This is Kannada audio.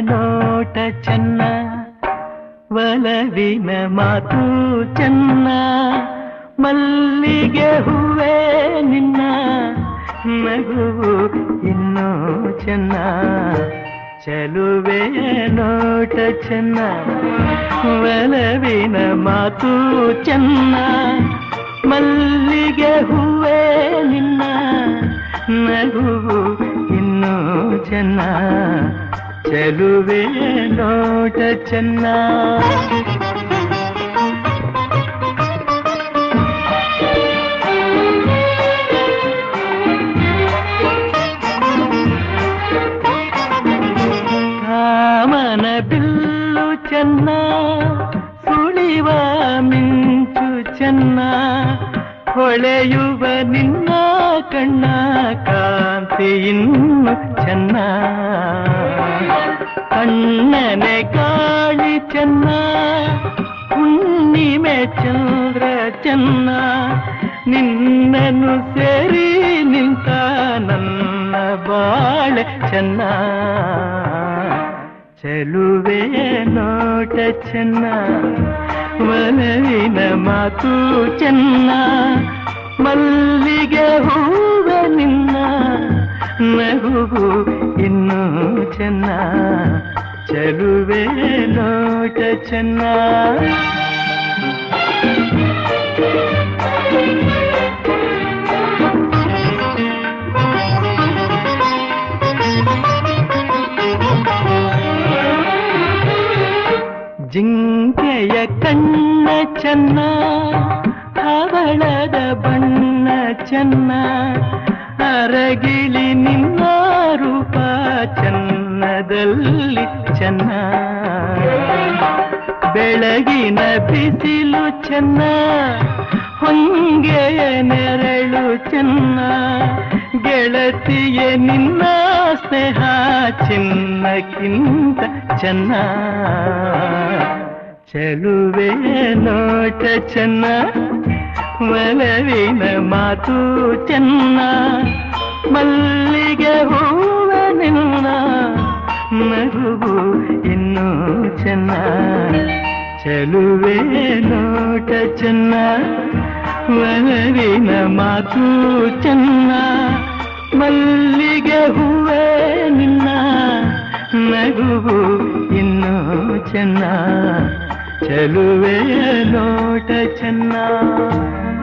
ನೋಟ ಚೆನ್ನ ಒಲವಿನ ಮಾತು ಚೆನ್ನ, ಮಲ್ಲಿಗೆ ಹೂವೇ ನಿನ್ನ ನಗು ಇನ್ನೂ ಚೆನ್ನ, ಚಲುವೆ ನೋಟ ಚೆನ್ನ ಒಲವಿನ ಮಾತು ಚೆನ್ನ, ಮಲ್ಲಿಗೆ ಹೂವೇ ನಿನ್ನ ನಗು ಇನ್ನೂ ಚೆನ್ನ. ಚಲುವೆ ನೋಟ ಚೆನ್ನ ಕಾಮನ ಬಿಲ್ಲು ಚೆನ್ನ ಸುಳಿವ ಮಿಂಚು ಚೆನ್ನ ಹೊಳೆಯುವ ನಿನ್ನ ಕಣ್ಣ ಕಾಂತಿ ಇನ್ನು ಚೆನ್ನ ಕಣ್ಣನೆ ಕಾಳಿ ಚೆನ್ನ ಹುಣ್ಣಿಮೆ ಚಂದ್ರ ಚೆನ್ನ ನಿನ್ನನ್ನು ಸೇರಿ ನಿಂತ ನನ್ನ ಬಾಳೆ ಚೆನ್ನ ಚೆಲುವೆ ನೋಟ ಚೆನ್ನ ಒಲವಿನ ಮಾತು ಚೆನ್ನ ಮಲ್ಲಿಗೆ ಹೂವ ನಿನ್ನ ನಗುವು ಇನ್ನೂ ಚೆನ್ನ. ಚಲುವೆ ನೋಟ ಚೆನ್ನ. ಜಿಂಕೆಯ ಕಣ್ಣ ಚೆನ್ನ. ಹವಳದ ಬಣ್ಣ ಚೆನ್ನ, ಅರಗಿಳಿ ನಿನ್ನ ರೂಪ ಚೆನ್ನದಲ್ಲಿ ಚೆನ್ನ. ಬೆಳಗಿನ ಬಿಸಿಲು ಚೆನ್ನ, ಹೊಂಗೆಯ ನೆರಳು ಚೆನ್ನ. ಗೆಳತಿಯ, ನಿನ್ನ ಸ್ನೇಹ ಚಿನ್ನಕ್ಕಿಂತ ಚೆನ್ನ. ಚೆಲುವೆ, ನೋಟ ಚೆನ್ನ. ಒಲವಿನ ಮಾತು ಚೆನ್ನ ಮಲ್ಲಿಗೆ ಹೂವ ನಿನ್ನ ನಗುವು ಇನ್ನೂ ಚೆನ್ನ ಚೆಲುವೆ ನೋಟ ಚೆನ್ನ ಒಲವಿನ ಮಾತು ಚೆನ್ನ ಮಲ್ಲಿಗೆ ಹೂವೇ ನಿನ್ನ ನಗುವು ಇನ್ನೂ ಚೆನ್ನ ಚೆಲುವೆಯ छन्ना।